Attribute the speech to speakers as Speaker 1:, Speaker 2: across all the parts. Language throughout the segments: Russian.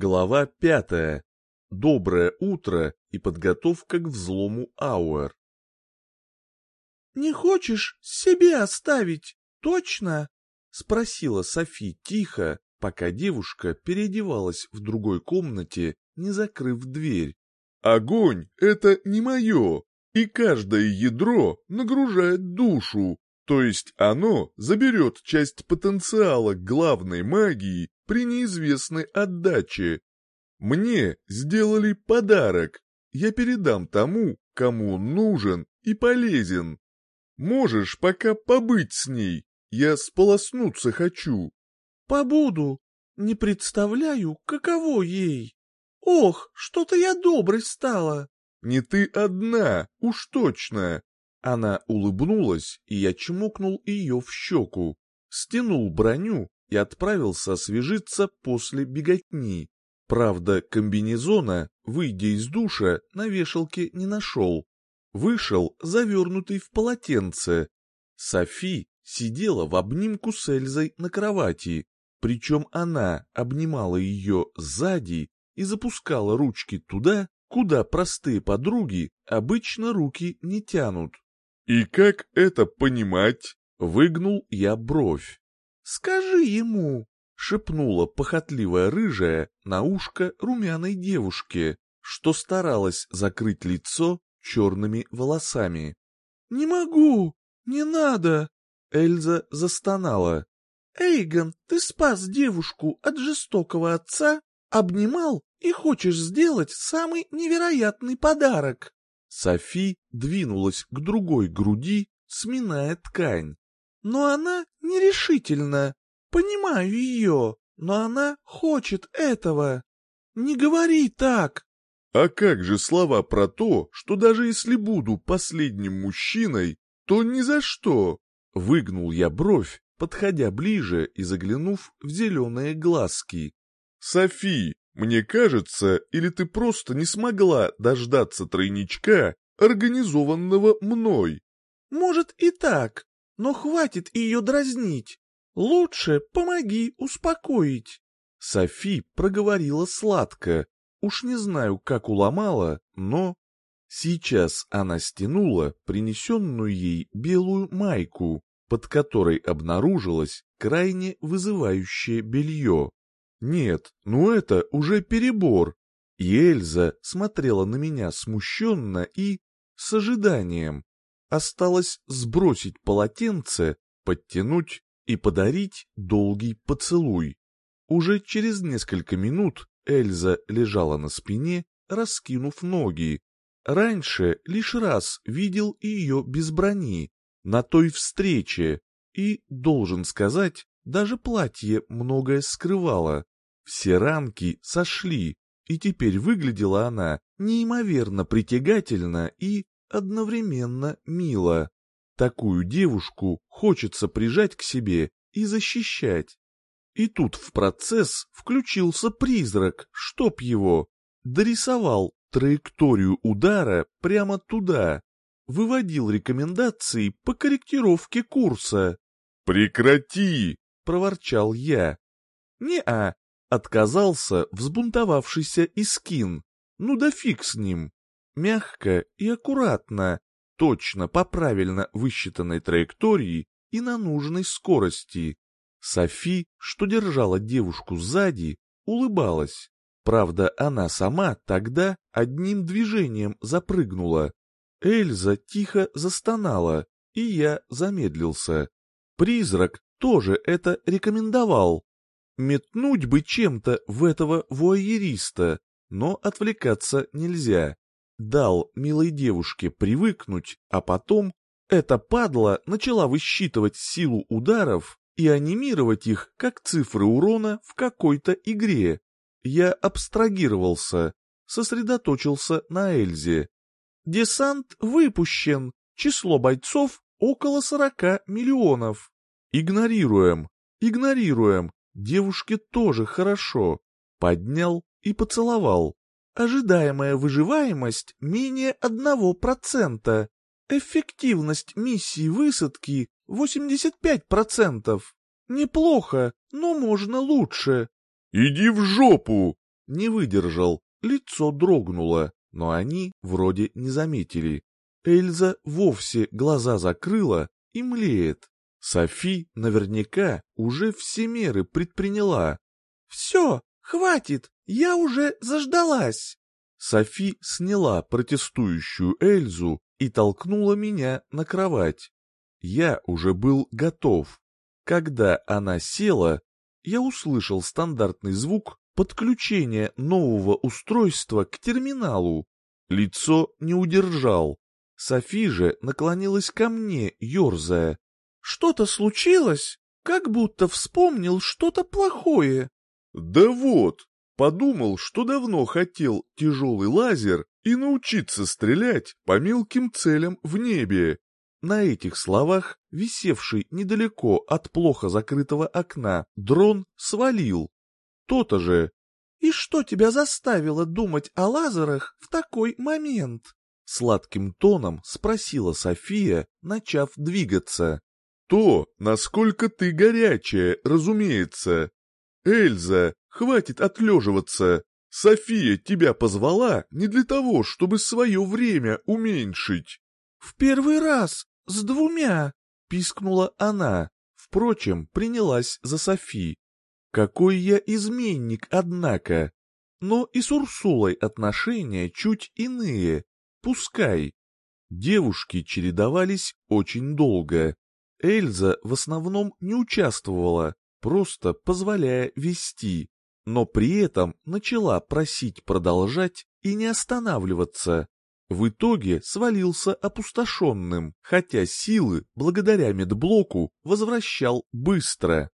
Speaker 1: Глава пятая. Доброе утро и подготовка к взлому Ауэр.
Speaker 2: «Не хочешь себе оставить, точно?» — спросила Софи тихо, пока девушка переодевалась в другой комнате, не закрыв дверь.
Speaker 1: «Огонь — это не мое, и каждое ядро нагружает душу, то есть оно заберет часть потенциала главной магии при неизвестной отдаче. Мне сделали подарок. Я передам тому, кому он нужен и полезен. Можешь пока побыть с ней. Я сполоснуться хочу.
Speaker 2: Побуду. Не представляю, каково ей. Ох, что-то я доброй стала.
Speaker 1: Не ты одна, уж точно. Она улыбнулась, и я чмокнул ее в щеку, стянул броню и отправился освежиться после беготни. Правда, комбинезона, выйдя из душа, на вешалке не нашел. Вышел, завернутый в полотенце. Софи сидела в обнимку с Эльзой на кровати, причем она обнимала ее сзади и запускала ручки туда, куда простые подруги обычно руки не тянут. «И как это понимать?» — выгнул я бровь.
Speaker 2: «Скажи ему!»
Speaker 1: — шепнула похотливая рыжая на ушко румяной девушке, что старалась закрыть лицо черными волосами.
Speaker 2: «Не могу! Не надо!»
Speaker 1: Эльза застонала.
Speaker 2: «Эйгон, ты спас девушку от жестокого отца, обнимал и хочешь сделать самый невероятный подарок!»
Speaker 1: Софи двинулась к другой груди, сминая ткань.
Speaker 2: «Но она нерешительна. Понимаю ее, но она хочет этого. Не говори так!»
Speaker 1: «А как же слова про то, что даже если буду последним мужчиной, то ни за что?» Выгнул я бровь, подходя ближе и заглянув в зеленые глазки. «Софи, мне кажется, или ты просто не смогла дождаться тройничка, организованного мной?»
Speaker 2: «Может и так, но хватит ее дразнить. Лучше помоги успокоить».
Speaker 1: Софи проговорила сладко. Уж не знаю, как уломала, но... Сейчас она стянула принесенную ей белую майку, под которой обнаружилось крайне вызывающее белье. Нет, ну это уже перебор. И Эльза смотрела на меня смущенно и с ожиданием. Осталось сбросить полотенце, подтянуть и подарить долгий поцелуй. Уже через несколько минут Эльза лежала на спине, раскинув ноги. Раньше лишь раз видел ее без брони, на той встрече, и, должен сказать, даже платье многое скрывало. Все ранки сошли, и теперь выглядела она неимоверно притягательно и одновременно мило. Такую девушку хочется прижать к себе и защищать. И тут в процесс включился призрак, чтоб его, дорисовал траекторию удара прямо туда, выводил рекомендации по корректировке курса. «Прекрати!» — проворчал я. «Не-а, Отказался взбунтовавшийся Искин. Ну да фиг с ним. Мягко и аккуратно, точно по правильно высчитанной траектории и на нужной скорости. Софи, что держала девушку сзади, улыбалась. Правда, она сама тогда одним движением запрыгнула. Эльза тихо застонала, и я замедлился. Призрак тоже это рекомендовал. Метнуть бы чем-то в этого вуайериста, но отвлекаться нельзя. Дал милой девушке привыкнуть, а потом эта падла начала высчитывать силу ударов и анимировать их как цифры урона в какой-то игре. Я абстрагировался, сосредоточился на Эльзе. Десант выпущен, число бойцов около сорока миллионов. Игнорируем, игнорируем, Девушке тоже хорошо. Поднял и поцеловал. Ожидаемая выживаемость менее одного процента. Эффективность миссии высадки 85%. Неплохо, но можно лучше. «Иди в жопу!» не выдержал, лицо дрогнуло, но они вроде не заметили. Эльза вовсе глаза закрыла и млеет. Софи наверняка уже все меры предприняла.
Speaker 2: «Все, хватит, я уже заждалась!»
Speaker 1: Софи сняла протестующую Эльзу и толкнула меня на кровать. Я уже был готов. Когда она села, я услышал стандартный звук подключения нового устройства к терминалу. Лицо не удержал. Софи же наклонилась ко мне, ерзая.
Speaker 2: «Что-то случилось? Как будто вспомнил что-то плохое».
Speaker 1: «Да вот, подумал, что давно хотел тяжелый лазер и научиться стрелять по мелким целям в небе. На этих словах, висевший недалеко от плохо закрытого окна, дрон свалил. То-то же.
Speaker 2: «И что тебя заставило думать о лазерах в такой момент?»
Speaker 1: Сладким тоном спросила София, начав двигаться. «То, насколько ты горячая, разумеется. Эльза, хватит отлеживаться. София тебя позвала не для того, чтобы свое время уменьшить.
Speaker 2: «В первый раз! С двумя!» — пискнула она. Впрочем, принялась за Софи. «Какой я изменник, однако! Но и с Урсулой отношения чуть иные. Пускай!» Девушки чередовались очень долго. Эльза в основном не участвовала, просто позволяя вести, но при этом начала просить продолжать и не останавливаться. В итоге свалился опустошенным, хотя силы, благодаря медблоку, возвращал быстро.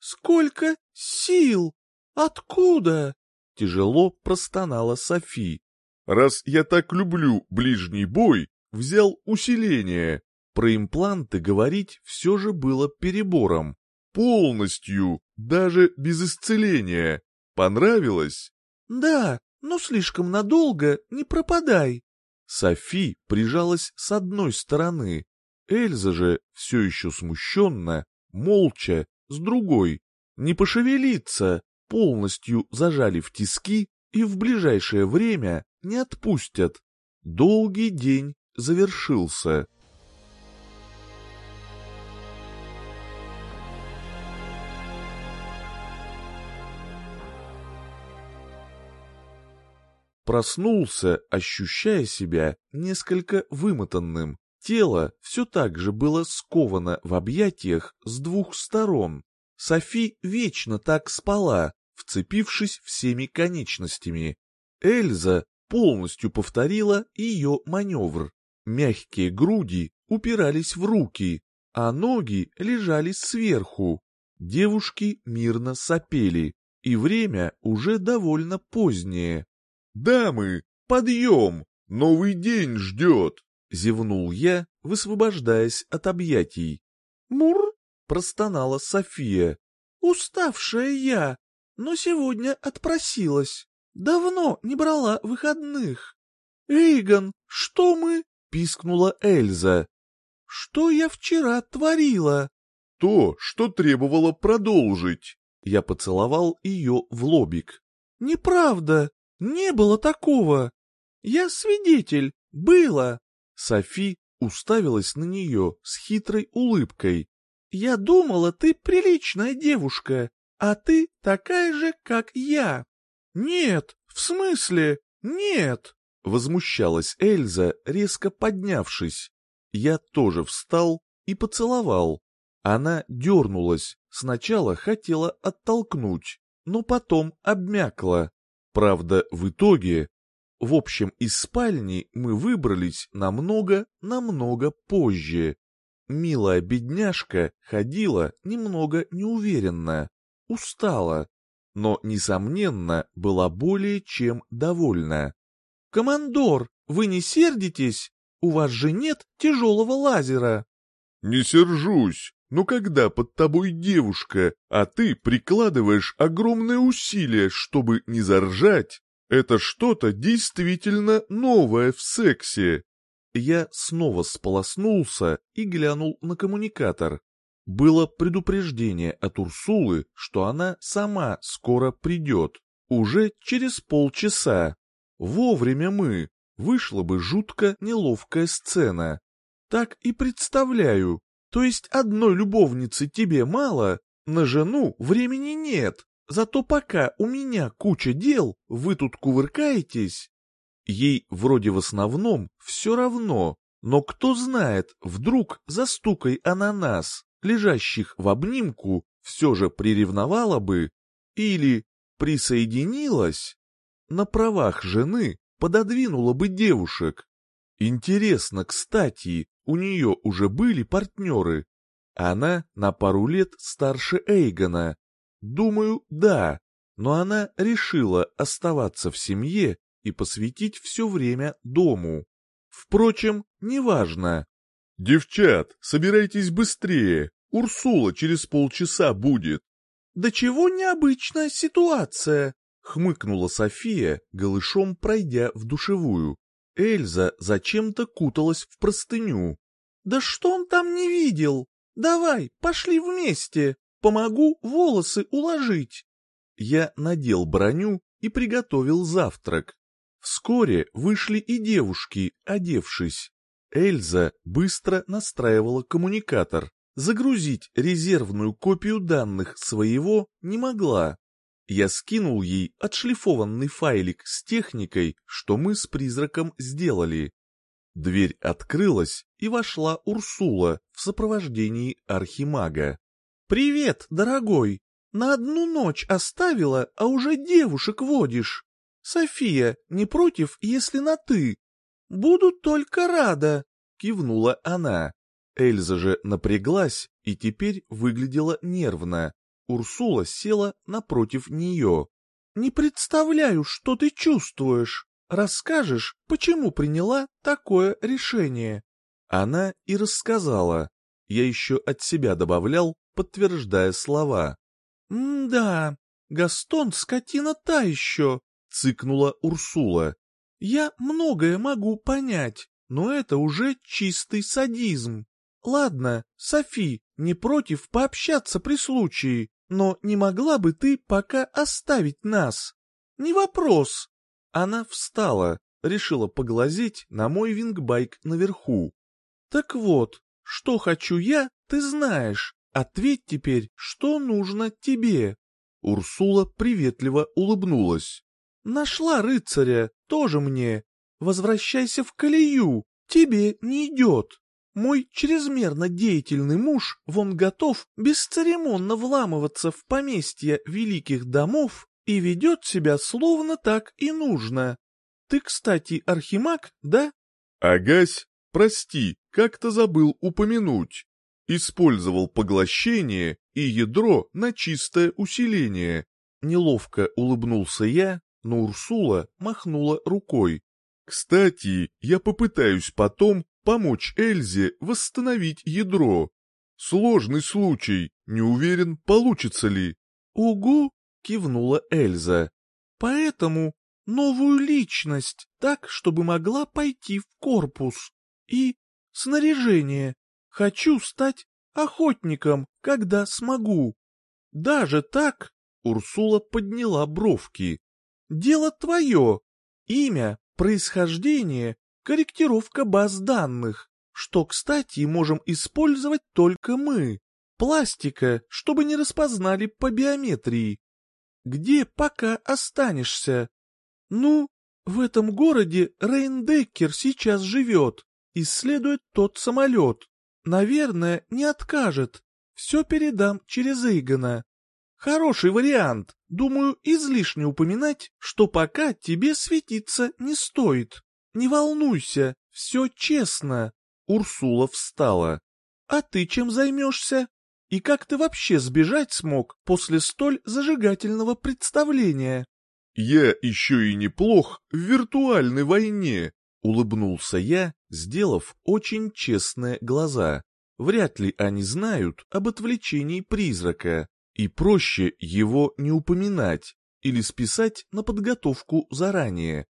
Speaker 2: «Сколько сил? Откуда?» — тяжело простонала Софи.
Speaker 1: «Раз я так люблю ближний бой, взял усиление». Про импланты говорить все же было перебором. Полностью, даже без исцеления. Понравилось?
Speaker 2: Да, но слишком надолго не пропадай.
Speaker 1: Софи прижалась с одной стороны, Эльза же все еще смущенно, молча, с другой. Не пошевелиться, полностью зажали в тиски и в ближайшее время не отпустят. Долгий день завершился. Проснулся, ощущая себя несколько вымотанным. Тело все так же было сковано в объятиях с двух сторон. Софи вечно так спала, вцепившись всеми конечностями. Эльза полностью повторила ее маневр. Мягкие груди упирались в руки, а ноги лежали сверху. Девушки мирно сопели, и время уже довольно позднее. «Дамы, подъем! Новый день ждет!» — зевнул я, высвобождаясь от объятий.
Speaker 2: «Мур!» — простонала София. «Уставшая я, но сегодня отпросилась. Давно не брала выходных». «Эйгон, что мы?» — пискнула Эльза. «Что я вчера творила?»
Speaker 1: «То, что требовало продолжить». Я поцеловал ее в лобик.
Speaker 2: «Неправда. Не было такого. Я свидетель. Было.
Speaker 1: Софи уставилась на нее с хитрой улыбкой.
Speaker 2: Я думала, ты приличная девушка, а ты такая же, как я. Нет, в смысле, нет.
Speaker 1: Возмущалась Эльза, резко поднявшись. Я тоже встал и поцеловал. Она дернулась, сначала хотела оттолкнуть, но потом обмякла. Правда, в итоге... В общем, из спальни мы выбрались намного-намного позже. Милая бедняжка ходила немного неуверенно, устала, но, несомненно, была более чем довольна.
Speaker 2: «Командор, вы не сердитесь? У вас же нет тяжелого лазера?»
Speaker 1: «Не сержусь, но когда под тобой девушка, а ты прикладываешь огромные усилия, чтобы не заржать, это что-то действительно новое в сексе. Я снова сполоснулся и глянул на коммуникатор. Было предупреждение от Урсулы, что она сама скоро придет. Уже через полчаса. Вовремя мы. Вышла бы жутко неловкая сцена. Так и представляю. То есть одной любовницы тебе мало, на жену времени нет. Зато пока у меня куча дел, вы тут кувыркаетесь. Ей вроде в основном все равно, но кто знает, вдруг застукай она нас, лежащих в обнимку, все же приревновала бы или присоединилась. На правах жены пододвинула бы девушек. Интересно, кстати, у нее уже были партнеры. Она на пару лет старше Эйгона. Думаю, да, но она решила оставаться в семье и посвятить все время дому. Впрочем, неважно. «Девчат, собирайтесь быстрее, Урсула через полчаса будет».
Speaker 2: «Да чего необычная ситуация?» — хмыкнула София, голышом пройдя в душевую. Эльза зачем-то куталась в простыню. «Да что он там не видел? Давай, пошли вместе, помогу волосы уложить».
Speaker 1: Я надел броню и приготовил завтрак. Вскоре вышли и девушки, одевшись. Эльза быстро настраивала коммуникатор. Загрузить резервную копию данных своего не могла. Я скинул ей отшлифованный файлик с техникой, что мы с призраком сделали. Дверь открылась, и вошла Урсула в сопровождении архимага.
Speaker 2: «Привет, дорогой! На одну ночь оставила, а уже девушек водишь. София, не против, если на «ты»?» «Буду только рада», — кивнула она.
Speaker 1: Эльза же напряглась и теперь выглядела нервно. Урсула села напротив нее.
Speaker 2: «Не представляю, что ты чувствуешь. Расскажешь, почему приняла такое решение?»
Speaker 1: Она и рассказала. Я еще от себя добавлял, подтверждая слова.
Speaker 2: «М-да, Гастон скотина та еще», — цыкнула Урсула. «Я многое могу понять, но это уже чистый садизм. Ладно, Софи, не против пообщаться при случае, но не могла бы ты пока оставить нас? Не вопрос. Она встала, решила поглазеть на мой вингбайк наверху. Так вот, что хочу я, ты знаешь. Ответь теперь, что нужно тебе.
Speaker 1: Урсула приветливо улыбнулась.
Speaker 2: Нашла рыцаря, тоже мне. Возвращайся в колею, тебе не идет. Мой чрезмерно деятельный муж вон готов бесцеремонно вламываться в поместья великих домов и ведет себя словно так и нужно. Ты, кстати, архимаг, да?
Speaker 1: Агась, прости, как-то забыл упомянуть. Использовал поглощение и ядро на чистое усиление. Неловко улыбнулся я, но Урсула махнула рукой. Кстати, я попытаюсь потом помочь Эльзе восстановить ядро. Сложный случай, не уверен, получится ли.
Speaker 2: «Угу!» — кивнула Эльза. «Поэтому новую личность, так, чтобы могла пойти в корпус. И снаряжение. Хочу стать охотником, когда смогу. Даже так...» — Урсула подняла бровки. «Дело твое. Имя, происхождение корректировка баз данных, что, кстати, можем использовать только мы. Пластика, чтобы не распознали по биометрии. Где пока останешься? Ну, в этом городе Рейндеккер сейчас живет, исследует тот самолет. Наверное, не откажет. Все передам через Эйгона. Хороший вариант. Думаю, излишне упоминать, что пока тебе светиться не стоит. Не волнуйся, все честно. Урсула встала. А ты чем займешься? И как ты вообще сбежать смог после столь зажигательного представления?
Speaker 1: Я еще и неплох в виртуальной войне, улыбнулся я, сделав очень честные глаза. Вряд ли они знают об отвлечении призрака, и проще его не упоминать или списать на подготовку заранее.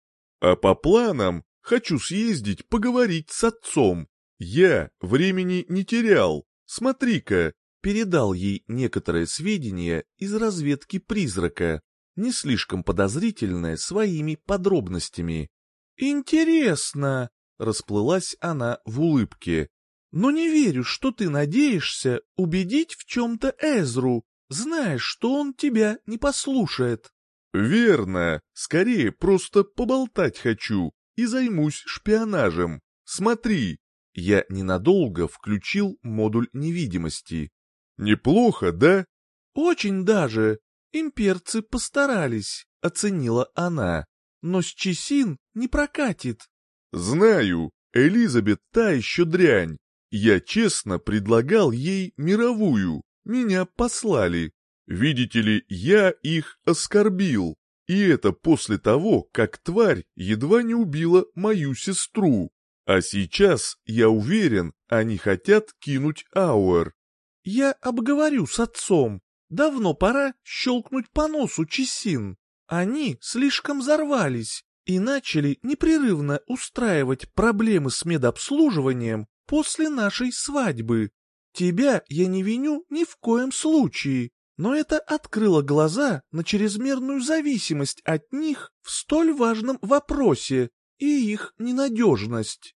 Speaker 1: А по планам Хочу съездить поговорить с отцом. Я времени не терял. Смотри-ка, передал ей некоторые сведения из разведки призрака. не слишком подозрительная своими подробностями.
Speaker 2: «Интересно», — расплылась она в улыбке. «Но не верю, что ты надеешься убедить в чем-то Эзру, знаешь, что он тебя не послушает».
Speaker 1: «Верно. Скорее просто поболтать хочу и займусь шпионажем. Смотри». Я ненадолго включил модуль невидимости. «Неплохо, да?»
Speaker 2: «Очень даже. Имперцы постарались», — оценила она. «Но с Чесин не прокатит».
Speaker 1: «Знаю. Элизабет та еще дрянь. Я честно предлагал ей мировую. Меня послали. Видите ли, я их оскорбил. И это после того, как тварь едва не убила мою сестру. А сейчас, я уверен, они хотят кинуть Ауэр.
Speaker 2: Я обговорю с отцом. Давно пора щелкнуть по носу Чесин. Они слишком взорвались и начали непрерывно устраивать проблемы с медобслуживанием после нашей свадьбы. Тебя я не виню ни в коем случае, но это открыло глаза на чрезмерную зависимость от них в столь важном вопросе и их ненадежность.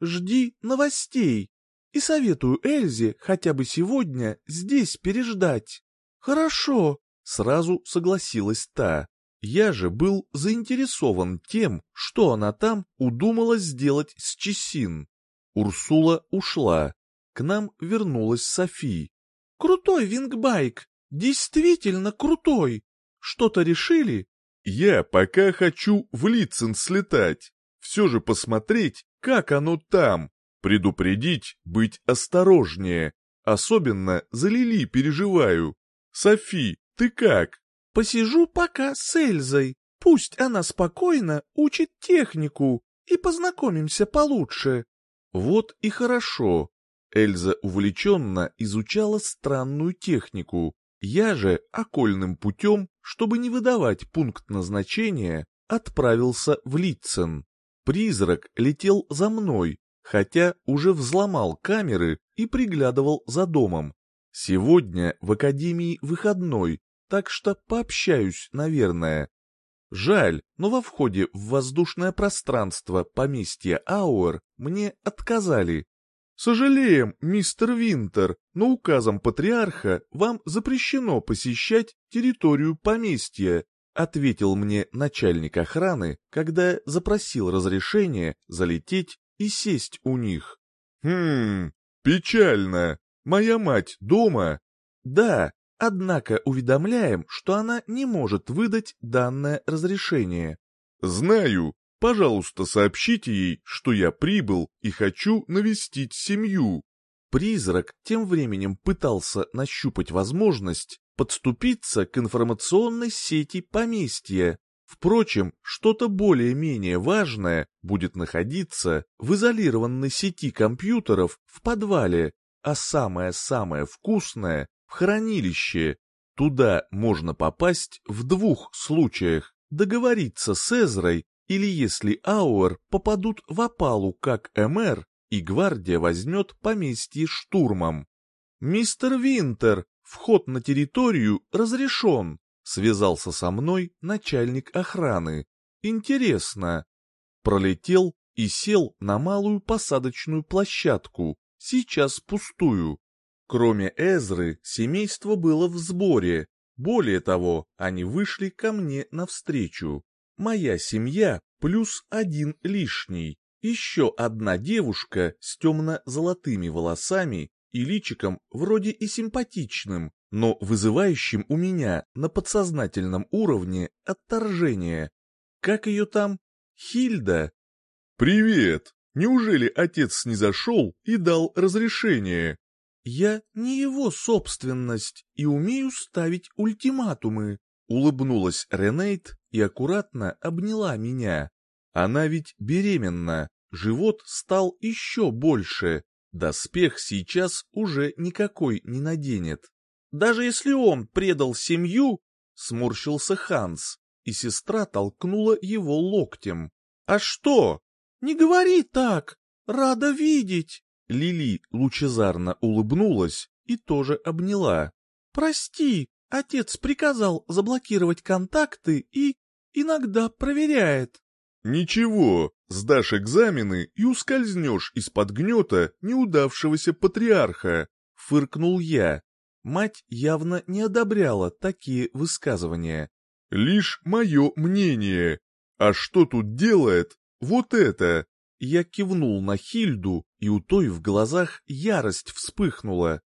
Speaker 2: Жди новостей и советую Эльзе хотя бы сегодня здесь переждать. Хорошо, сразу согласилась та. Я же был заинтересован тем, что она там удумала сделать с Чесин. Урсула ушла. К нам вернулась Софи. «Крутой вингбайк! Действительно крутой! Что-то решили?»
Speaker 1: «Я пока хочу в Лицен слетать. Все же посмотреть, как оно там. Предупредить, быть осторожнее. Особенно за Лили переживаю. Софи, ты как?»
Speaker 2: «Посижу пока с Эльзой. Пусть она спокойно учит технику и познакомимся получше».
Speaker 1: Вот и хорошо. Эльза увлеченно изучала странную технику. Я же окольным путем, чтобы не выдавать пункт назначения, отправился в Литцен. Призрак летел за мной, хотя уже взломал камеры и приглядывал за домом. Сегодня в академии выходной, так что пообщаюсь, наверное. Жаль, но во входе в воздушное пространство поместья Ауэр мне отказали. «Сожалеем, мистер Винтер, но указом патриарха вам запрещено посещать территорию поместья», ответил мне начальник охраны, когда запросил разрешение залететь и сесть у них. «Хм, печально. Моя мать дома?» «Да, однако уведомляем, что она не может выдать данное разрешение». «Знаю, Пожалуйста, сообщите ей, что я прибыл и хочу навестить семью». Призрак тем временем пытался нащупать возможность подступиться к информационной сети поместья. Впрочем, что-то более-менее важное будет находиться в изолированной сети компьютеров в подвале, а самое-самое вкусное — в хранилище. Туда можно попасть в двух случаях — договориться с Эзрой или если Ауэр попадут в опалу как МР, и гвардия возьмет поместье штурмом. «Мистер Винтер, вход на территорию разрешен», — связался со мной начальник охраны. «Интересно». Пролетел и сел на малую посадочную площадку, сейчас пустую. Кроме Эзры, семейство было в сборе. Более того, они вышли ко мне навстречу. Моя семья плюс один лишний. Еще одна девушка с темно-золотыми волосами и личиком вроде и симпатичным, но вызывающим у меня на подсознательном уровне отторжение. Как ее там? Хильда? «Привет! Неужели отец не зашел и дал разрешение?»
Speaker 2: «Я не его собственность и умею ставить ультиматумы», — улыбнулась Ренейт и аккуратно обняла меня. Она ведь беременна, живот стал еще больше, доспех сейчас уже никакой не наденет. Даже если он предал семью, сморщился Ханс, и сестра толкнула его локтем. «А что? Не говори так! Рада видеть!» Лили лучезарно улыбнулась и тоже обняла. «Прости, Отец приказал заблокировать контакты и иногда проверяет.
Speaker 1: Ничего, сдашь экзамены и ускользнешь из-под гнета неудавшегося патриарха, фыркнул я. Мать явно не одобряла такие высказывания. Лишь мое мнение. А что тут делает вот это? Я кивнул на Хильду, и у той в глазах ярость вспыхнула.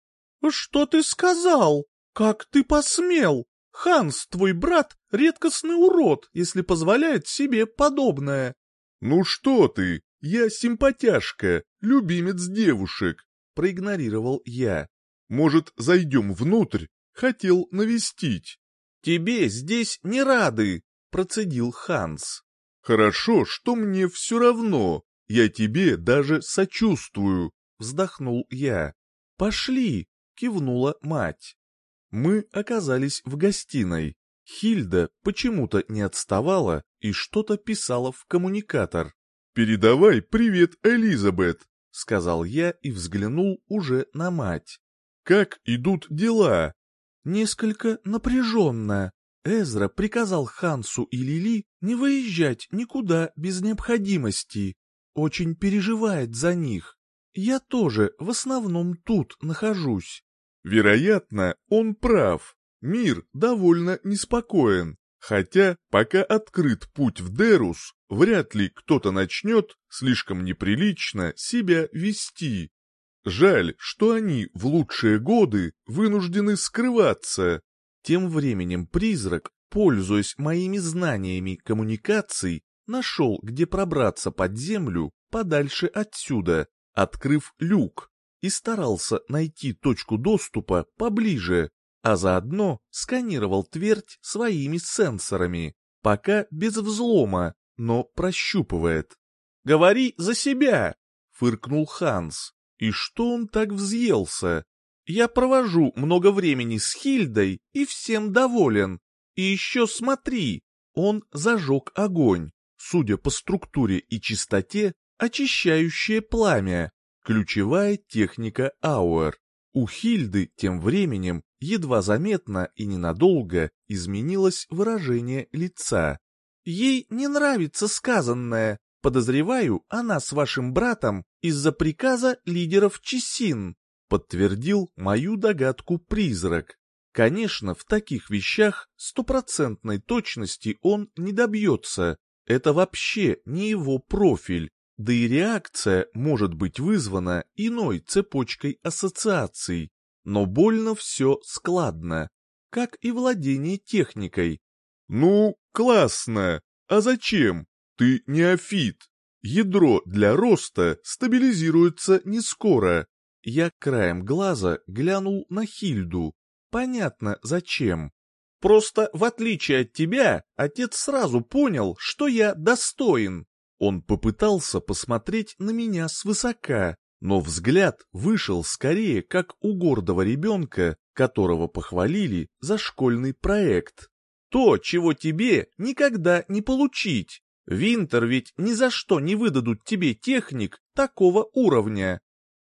Speaker 2: «Что ты сказал? Как ты посмел? Ханс, твой брат, редкостный урод, если позволяет себе подобное».
Speaker 1: «Ну что ты? Я симпатяшка, любимец девушек», — проигнорировал я. «Может, зайдем внутрь? Хотел навестить».
Speaker 2: «Тебе здесь не рады», — процедил Ханс.
Speaker 1: «Хорошо, что мне все равно. Я тебе даже сочувствую», — вздохнул я.
Speaker 2: «Пошли», — кивнула мать.
Speaker 1: Мы оказались в гостиной. Хильда почему-то не отставала и что-то писала в коммуникатор. «Передавай привет, Элизабет», — сказал я и взглянул уже на мать. «Как идут дела?»
Speaker 2: «Несколько напряженно. Эзра приказал Хансу и Лили не выезжать никуда без необходимости. Очень переживает за них. Я тоже в основном тут нахожусь.
Speaker 1: Вероятно, он прав. Мир довольно неспокоен. Хотя, пока открыт путь в Дерус, вряд ли кто-то начнет слишком неприлично себя вести. Жаль, что они в лучшие годы вынуждены скрываться. Тем временем призрак, пользуясь моими знаниями коммуникаций, нашел, где пробраться под землю подальше отсюда, открыв люк и старался найти точку доступа поближе, а заодно сканировал твердь своими сенсорами, пока без взлома, но прощупывает.
Speaker 2: «Говори за себя!»
Speaker 1: — фыркнул Ханс. «И что он так взъелся?»
Speaker 2: «Я провожу много времени с Хильдой и всем доволен. И еще смотри, он зажег огонь, судя по структуре и чистоте, очищающее пламя, Ключевая техника Ауэр. У Хильды тем временем едва заметно и ненадолго изменилось выражение лица. Ей не нравится сказанное. Подозреваю, она с вашим братом из-за приказа лидеров Чесин. Подтвердил мою догадку призрак. Конечно, в таких вещах стопроцентной точности он не добьется. Это вообще не его профиль. Да и реакция может быть вызвана иной цепочкой ассоциаций, но больно все складно, как и владение техникой.
Speaker 1: «Ну, классно! А зачем? Ты неофит. Ядро для роста стабилизируется не скоро».
Speaker 2: Я краем глаза глянул на Хильду. Понятно, зачем. Просто, в отличие от тебя, отец сразу понял, что я достоин.
Speaker 1: Он попытался посмотреть на меня свысока, но взгляд вышел скорее как у гордого ребенка, которого похвалили за школьный проект.
Speaker 2: То, чего тебе никогда не получить. Винтер ведь ни за что не выдадут тебе техник такого уровня.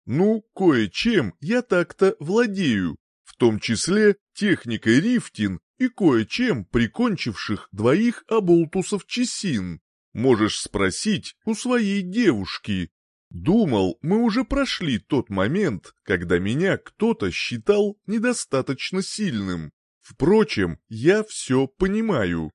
Speaker 1: Ну, кое-чем я так-то владею, в том числе техникой рифтин и кое-чем прикончивших двоих оболтусов чесин. Можешь спросить у своей девушки. Думал, мы уже прошли тот момент, когда меня кто-то считал недостаточно сильным. Впрочем, я все понимаю.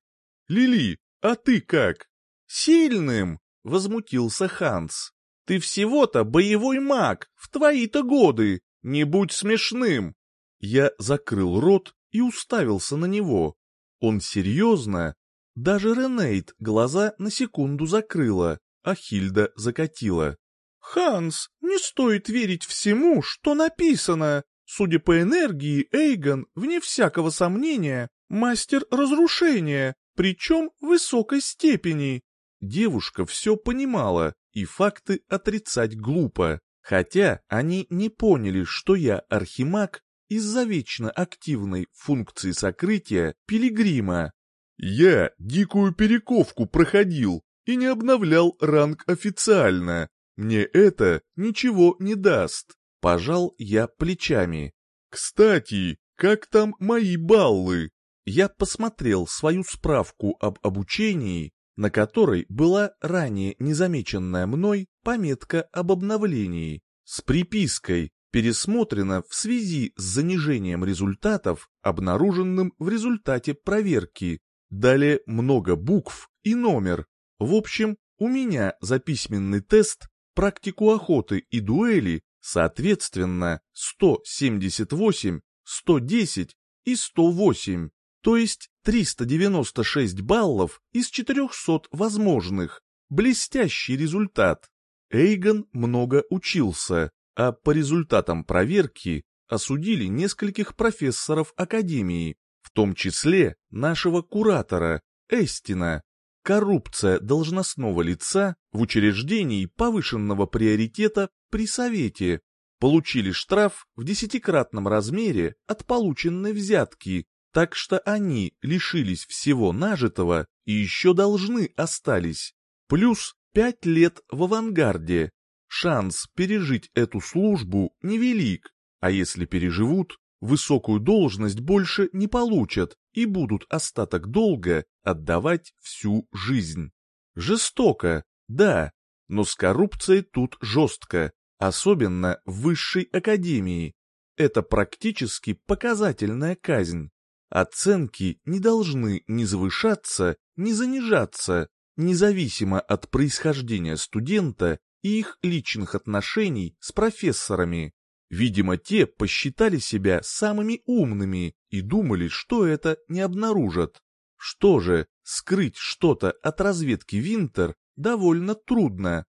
Speaker 1: Лили, а ты как?
Speaker 2: Сильным, возмутился Ханс. Ты всего-то боевой маг, в твои-то годы. Не будь смешным.
Speaker 1: Я закрыл рот и уставился на него. Он серьезно, даже Ренейт глаза на секунду закрыла, а Хильда закатила.
Speaker 2: «Ханс, не стоит верить всему, что написано. Судя по энергии, Эйгон, вне всякого сомнения, мастер разрушения, причем высокой степени».
Speaker 1: Девушка все понимала, и факты отрицать глупо, хотя они не поняли, что я архимаг из-за вечно активной функции сокрытия пилигрима. Я дикую перековку проходил и не обновлял ранг официально. Мне это ничего не даст. Пожал я плечами. Кстати, как там мои баллы?»
Speaker 2: Я посмотрел свою справку об обучении, на которой была ранее незамеченная мной пометка об обновлении, с припиской пересмотрено в связи с занижением результатов, обнаруженным в результате проверки. Далее много букв и номер. В общем, у меня за письменный тест, практику охоты и дуэли, соответственно, 178, 110 и 108, то есть 396 баллов из 400 возможных. Блестящий результат. Эйгон много учился, а по результатам проверки осудили нескольких профессоров Академии, в том числе нашего куратора, Эстина. Коррупция должностного лица в учреждении повышенного приоритета при Совете. Получили штраф в десятикратном размере от полученной взятки, так что они лишились всего нажитого и еще должны остались. Плюс пять лет в авангарде, шанс пережить эту службу невелик, а если переживут, высокую должность больше не получат и будут остаток долга отдавать всю жизнь. Жестоко, да, но с коррупцией тут жестко, особенно в высшей академии. Это практически показательная казнь. Оценки не должны ни завышаться, ни занижаться, независимо от происхождения студента и их личных отношений с профессорами. Видимо, те посчитали себя самыми умными и думали, что это не обнаружат. Что же, скрыть что-то от разведки Винтер довольно трудно.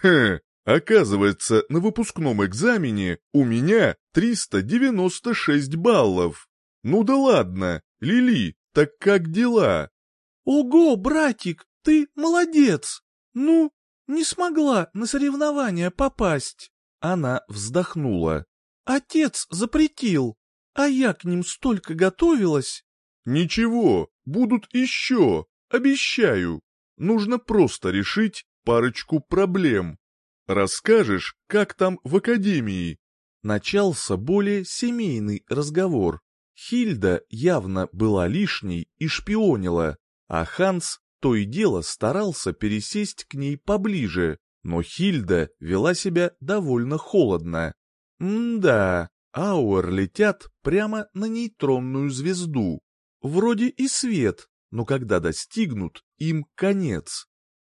Speaker 1: Хе, оказывается, на выпускном экзамене у меня 396 баллов. Ну да ладно, Лили, так как дела?
Speaker 2: Ого, братик, ты молодец. Ну, не смогла на соревнования попасть. Она вздохнула. Отец запретил, а я к ним столько готовилась.
Speaker 1: Ничего, будут еще, обещаю. Нужно просто решить парочку проблем. Расскажешь, как там в академии?
Speaker 2: Начался более семейный разговор. Хильда явно была лишней и шпионила, а Ханс то и дело старался пересесть к ней поближе, но Хильда вела себя довольно холодно. М-да, ауэр летят прямо на нейтронную звезду. Вроде и свет, но когда достигнут, им конец.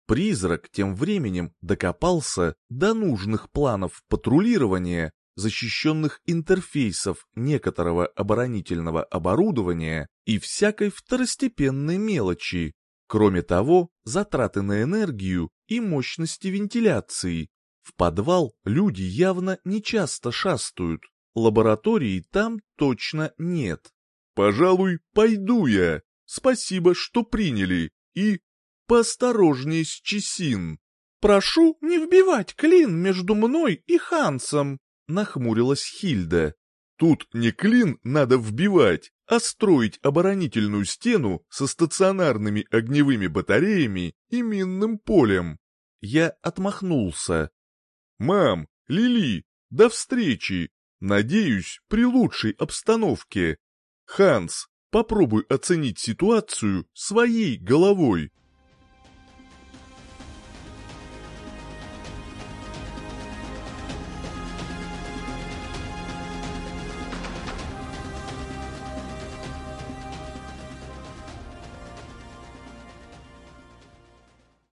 Speaker 2: Призрак тем временем докопался до нужных планов патрулирования, защищенных интерфейсов некоторого оборонительного оборудования и всякой второстепенной мелочи, Кроме того, затраты на энергию и мощности вентиляции. В подвал люди явно не часто шастают, лаборатории там точно нет.
Speaker 1: «Пожалуй, пойду я. Спасибо, что приняли. И поосторожней с Чесин».
Speaker 2: «Прошу не вбивать клин между мной и Хансом», — нахмурилась Хильда.
Speaker 1: «Тут не клин надо вбивать, а строить оборонительную стену со стационарными огневыми батареями и минным полем.
Speaker 2: Я отмахнулся.
Speaker 1: «Мам, Лили, до встречи! Надеюсь, при лучшей обстановке. Ханс, попробуй оценить ситуацию своей головой».